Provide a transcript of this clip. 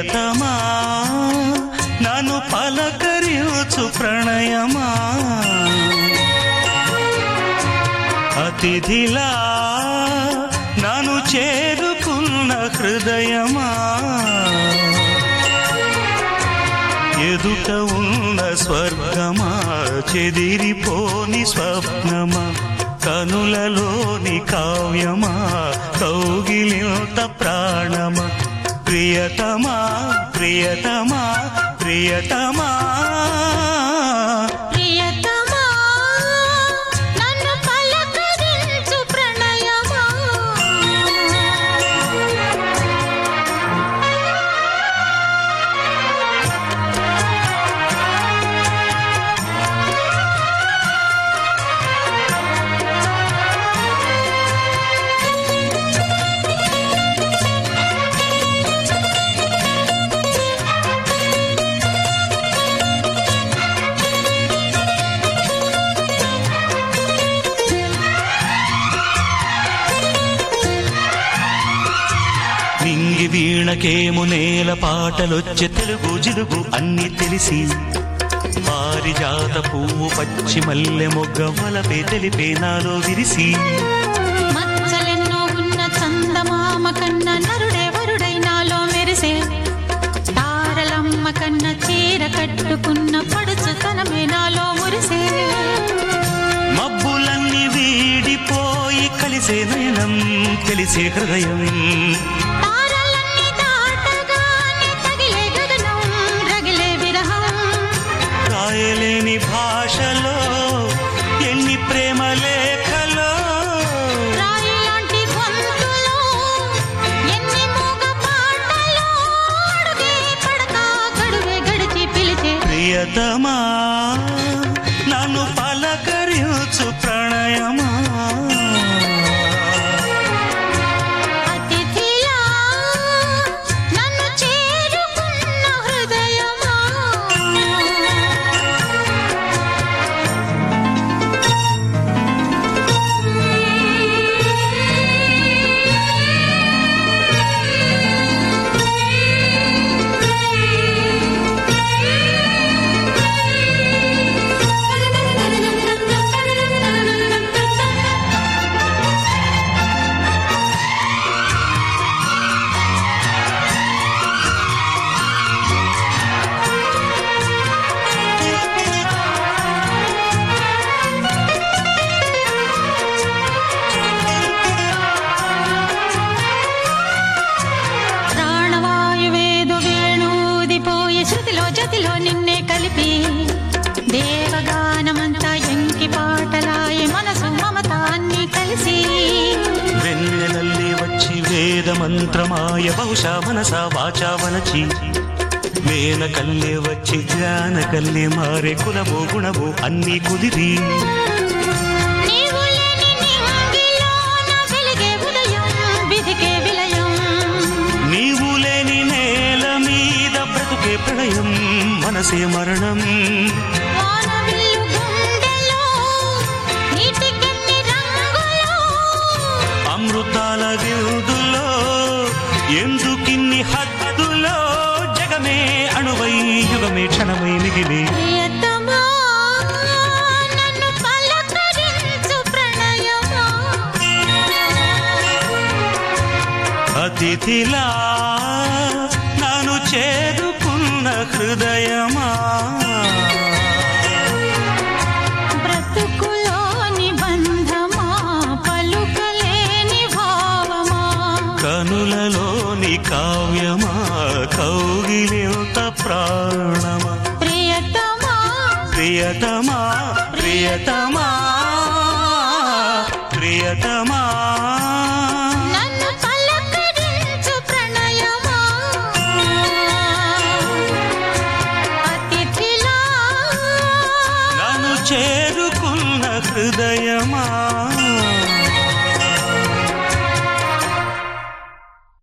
ప్రియతమా నన్ను పలకరించు ప్రణయమా. అతిథిలా నన్ను చేరుకున్న హృదయమా. ఎదుట ఉన్న స్వర్గమా చెదిరిపోని స్వప్నమా. కనులలోని కావ్యమా కౌగిలింత ప్రాణమా. ప్రియతమా ప్రియతమా ప్రియతమా. వీణకేము నేల పాటలొచ్చే తెలుగు జిలుగు అన్ని తెలిసి. పారిజాత పువ్వు పచ్చి మల్లె మొగ్గ వలపే తెలిపే నాలో విరిసి. మచ్చలెన్నో ఉన్న చందమామ కన్న నరుడే వరుడై నాలో మెరిసే. తారలమ్మ కన్న చీర కట్టుకున్న పడుచుతనమే నాలో మురిసే. మబ్బులన్నీ వీడిపోయి కలిసే నయనం తెలిసే హృదయం. ప్రియతమా నన్ను పలకరించు ప్రణయమా? శృతిలో నిన్నే కలిపి దేవగానమంతా ఎంకి పాటలాయే మనసు మమతాన్ని కలిసి. వెన్నెలల్లి వచ్చి వేద మంత్రమాయ బహుశా మనస వాచా వనచి వేల కల్లే వచ్చి జ్ఞాన కల్లే మారే కులము గుణము అన్నీ కుదిరి. మనసే మరణం అమృతాల విందులో ఎందుకిన్ని హద్దులో జగమే అణువై యుగమే క్షణమై మిగిలి. ప్రియతమా నన్ను పలకరించు చేరుకున్న హృదయమా? బ్రతుకులోని బంధమా? పలుకలేని భావమా? కనులలోని కావ్యమా? కౌగిలింత ప్రాణమా? ప్రియతమా? ప్రియతమా? ప్రియతమా? చేరుకున్న హృదయమా?